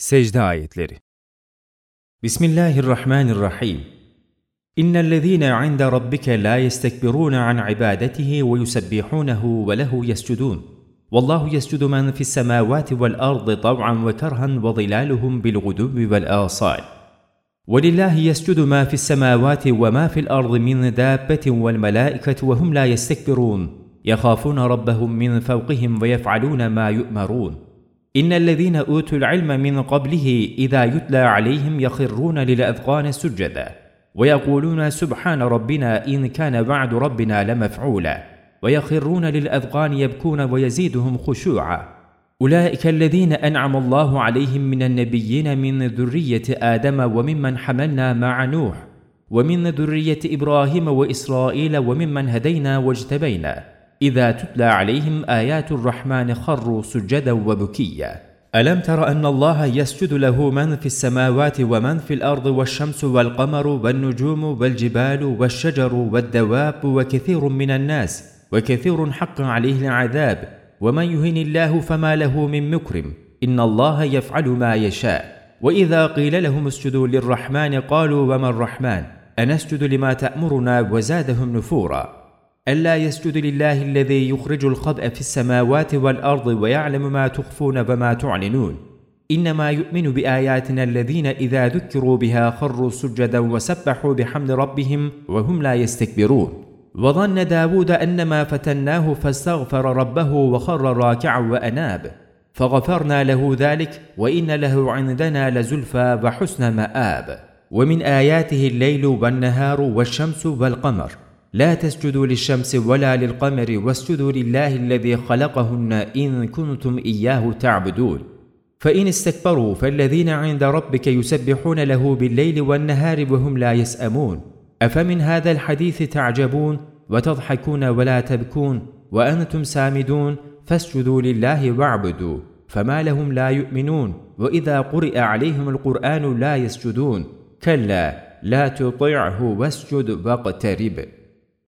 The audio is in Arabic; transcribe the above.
Secde ayetleri. Bismillahirrahmanirrahim. إن الذين عند ربك لا يستكبرون عن عبادته ويسبحونه وله يسجدون والله يسجد من في السماوات والأرض طوعا وكرها وظلالهم بالغدو والآصال ولله يسجد ما في السماوات وما في الأرض من دابة والملائكة وهم لا يستكبرون يخافون ربهم من فوقهم ويفعلون ما يؤمرون ان الذين اوتوا العلم من قبله اذا يتلى عليهم يخرون للاذقان سجدا ويقولون سبحان ربنا ان كان وعد ربنا لمفعولا ويخرون للاذقان يبكون ويزيدهم خشوعا اولئك الذين انعم الله عليهم من النبيين من ذريه آدم وممن حملنا مع نوح ومن ذريه إبراهيم واسرائيل وممن هدينا واجتبينا إذا تتلى عليهم آيات الرحمن خروا سجدا وبكيا. ألم تر أن الله يسجد له من في السماوات ومن في الأرض والشمس والقمر والنجوم والجبال والشجر والدواب وكثير من الناس وكثير حق عليه العذاب. ومن يهن الله فما له من مكرم. إن الله يفعل ما يشاء. وإذا قيل لهم اسجدوا للرحمن قالوا وما الرحمن؟ أنسجد لما تأمرنا وزادهم نفورا. ألا يسجد لله الذي يخرج الخبأ في السماوات والأرض ويعلم ما تخفون وما تعلنون. إنما يؤمن بآياتنا الذين إذا ذكروا بها خروا سجدا وسبحوا بحمد ربهم وهم لا يستكبرون. وظن داود أنما فتناه فاستغفر ربه وخر راكعا وأناب. فغفرنا له ذلك وإن له عندنا لزلفى وحسن مآب. ومن آياته الليل والنهار والشمس والقمر. لا تسجدوا للشمس ولا للقمر واسجدوا لله الذي خلقهن إن كنتم إياه تعبدون. فإن استكبروا فالذين عند ربك يسبحون له بالليل والنهار وهم لا يسأمون. أفمن هذا الحديث تعجبون وتضحكون ولا تبكون وأنتم سامدون فاسجدوا لله واعبدوا. فما لهم لا يؤمنون وإذا قرئ عليهم القرآن لا يسجدون. كلا لا تطعه واسجد واقترب.